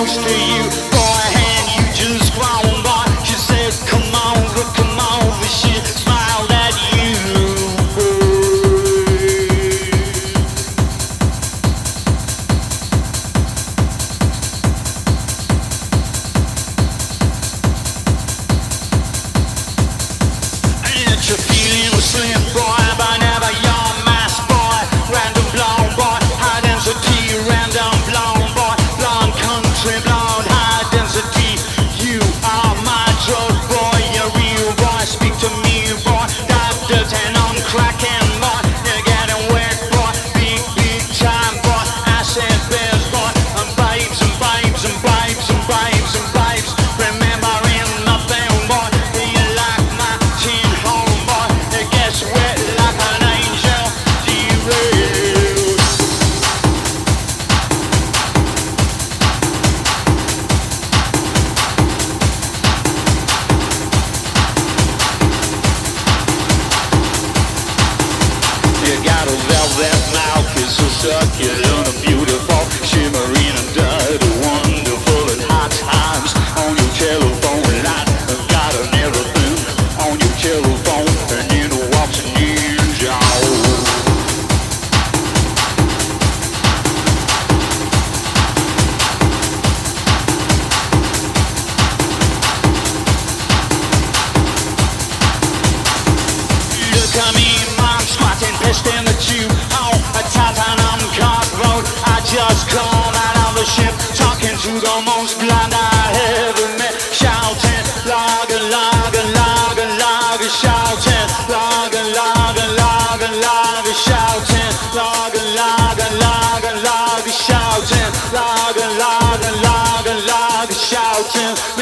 belongs to you. ship, talking to the most blind I ever met, shouting, lager, lager, lager, lager, shouting, lager, lager, lager, lager, shouting, lager, lager, lager, lager, shouting, lager, lager, lager, lager, shouting.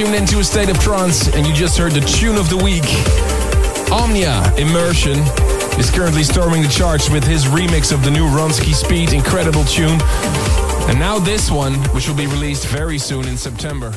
Tuned into a state of trance and you just heard the tune of the week. Omnia Immersion is currently storming the charts with his remix of the new Ronski Speed incredible tune. And now this one, which will be released very soon in September.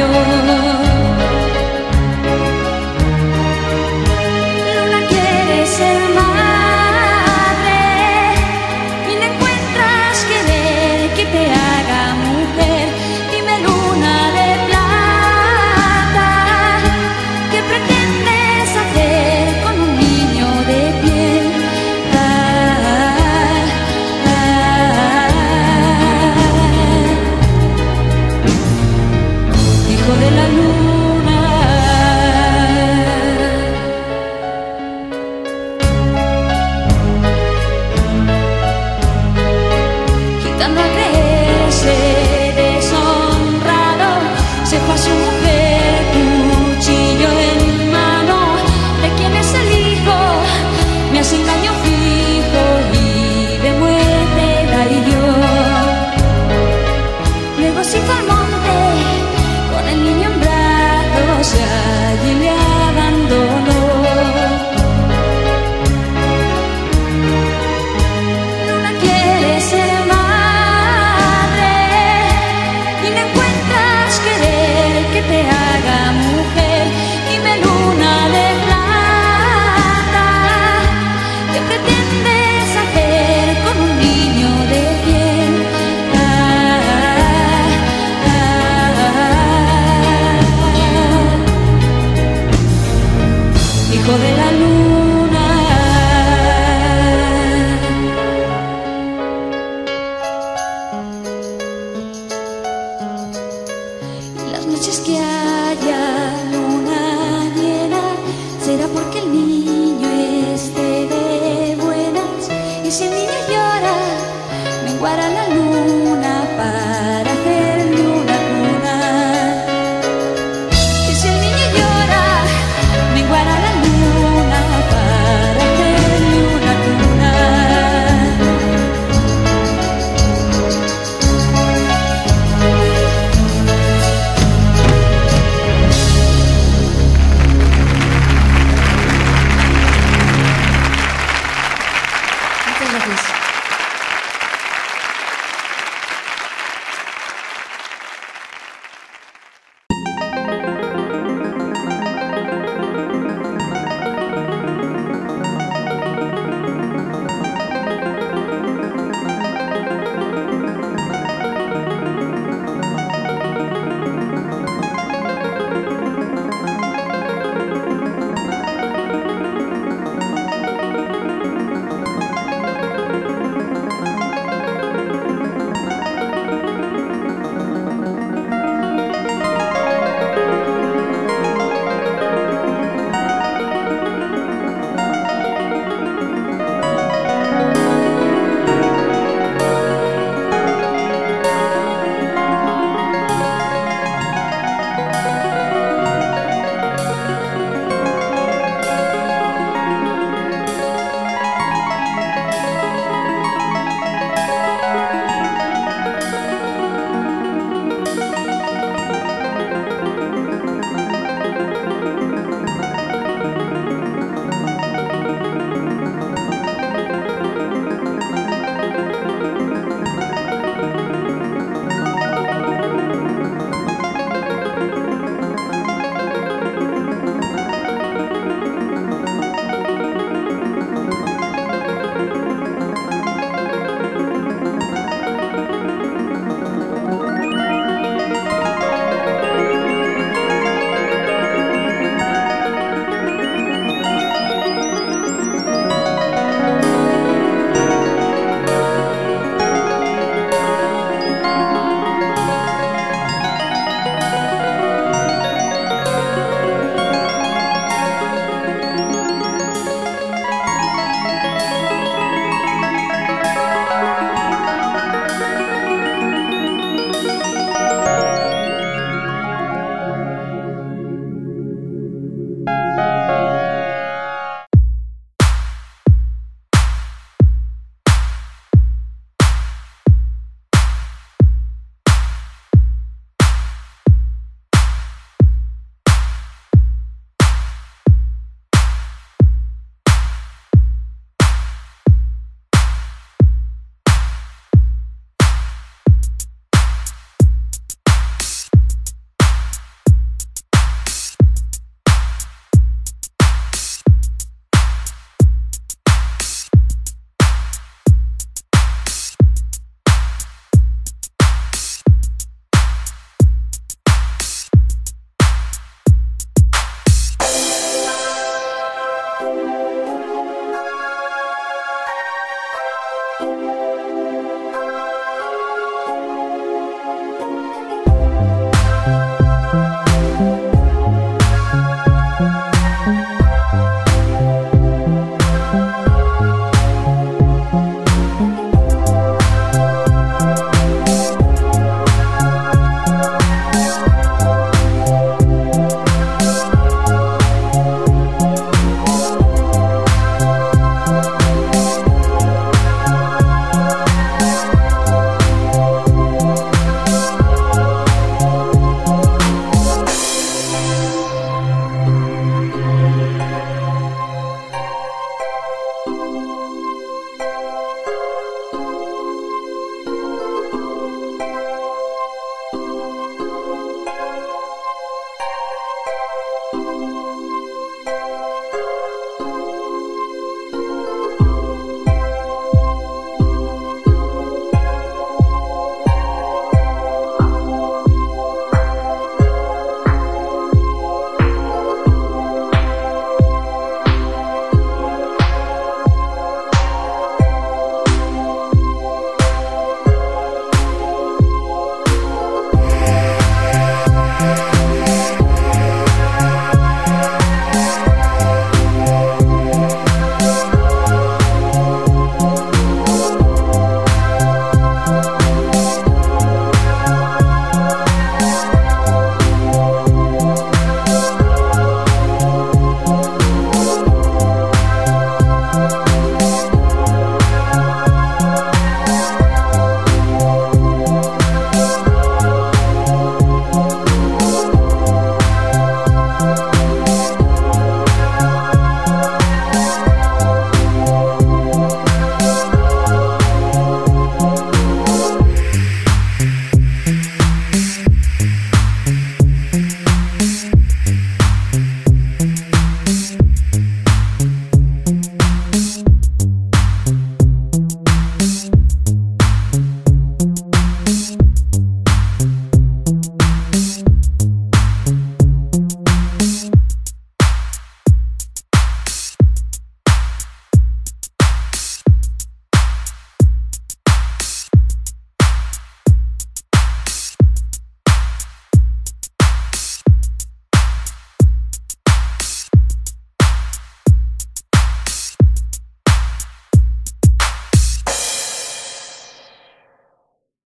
有